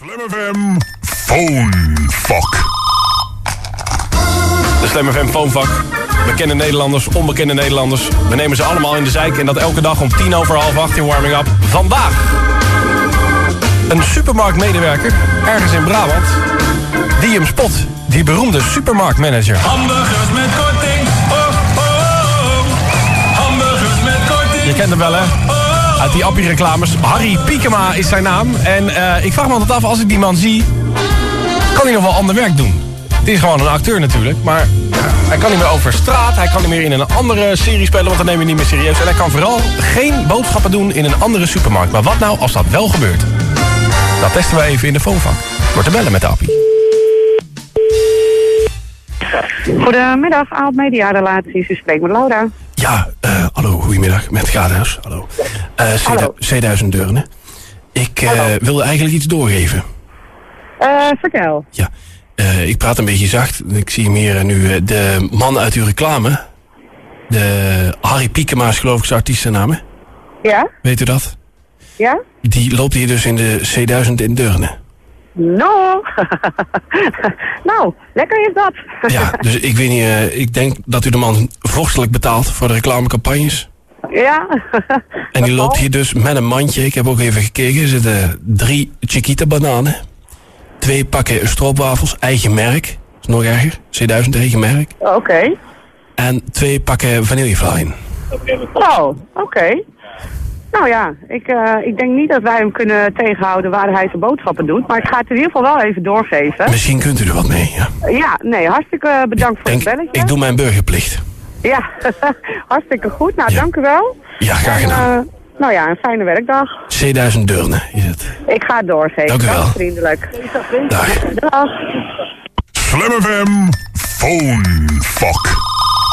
Slam FM Phonefuck. De Slam FM Phonefuck. Bekende Nederlanders, onbekende Nederlanders. We nemen ze allemaal in de zijk en dat elke dag om tien over half acht in Warming Up. Vandaag een supermarktmedewerker ergens in Brabant die hem spot. Die beroemde supermarktmanager. Hamburgers met korting. Oh, oh, oh. Hamburgers met korting. Je kent hem wel, hè? Uit die appie-reclames. Harry Piekema is zijn naam. En eh, ik vraag me altijd af, als ik die man zie... kan hij nog wel ander werk doen? Het is gewoon een acteur natuurlijk, maar hij kan niet meer over straat. Hij kan niet meer in een andere serie spelen, want dan neem je niet meer serieus. En hij kan vooral geen boodschappen doen in een andere supermarkt. Maar wat nou als dat wel gebeurt? Dat testen we even in de phonevak. Door te bellen met de appie. Goedemiddag, Aalt Media Relaties. U spreekt met Laura. Ja, eh, hallo, goedemiddag, met Gadehuis. Hallo. Eh C- Hallo. C1000 Deurne. Ik eh, wilde eigenlijk iets doorgeven. Vertel. Ja, ik praat een beetje zacht. Ik zie hem hier eh, nu. de man uit uw reclame. De Harry Piekema is geloof ik zijn artiestennaam? Ja? Weet u dat? Ja? Die loopt hier dus in de C1000 in Deurne. No. nou, lekker is dat. Ja, dus ik weet niet, eh, ik denk dat u de man vorstelijk betaalt voor de reclamecampagnes. ja? En die loopt hier dus met een mandje. Ik heb ook even gekeken. Er zitten drie Chiquita bananen. Twee pakken stroopwafels, eigen merk. is nog erger. C1000 eigen merk. Oké. En twee pakken vanilleflyen. Oh, oké. Nou ja, ik, eh, ik denk niet dat wij hem kunnen tegenhouden waar hij zijn boodschappen doet. Maar ik ga het in ieder geval wel even doorgeven. Misschien kunt u er wat mee, ja. Ja, nee, hartstikke bedankt voor Denk, het belletje. ik doe mijn burgerplicht. Ja, hartstikke goed. Nou, Ja. dank u wel. Ja, graag En, gedaan. eh, nou ja, een fijne werkdag. C1000 Deurne is het. Ik ga het doorgeven. Dank u wel. vriendelijk. Dag. Dag. Slam FM Phonefuck.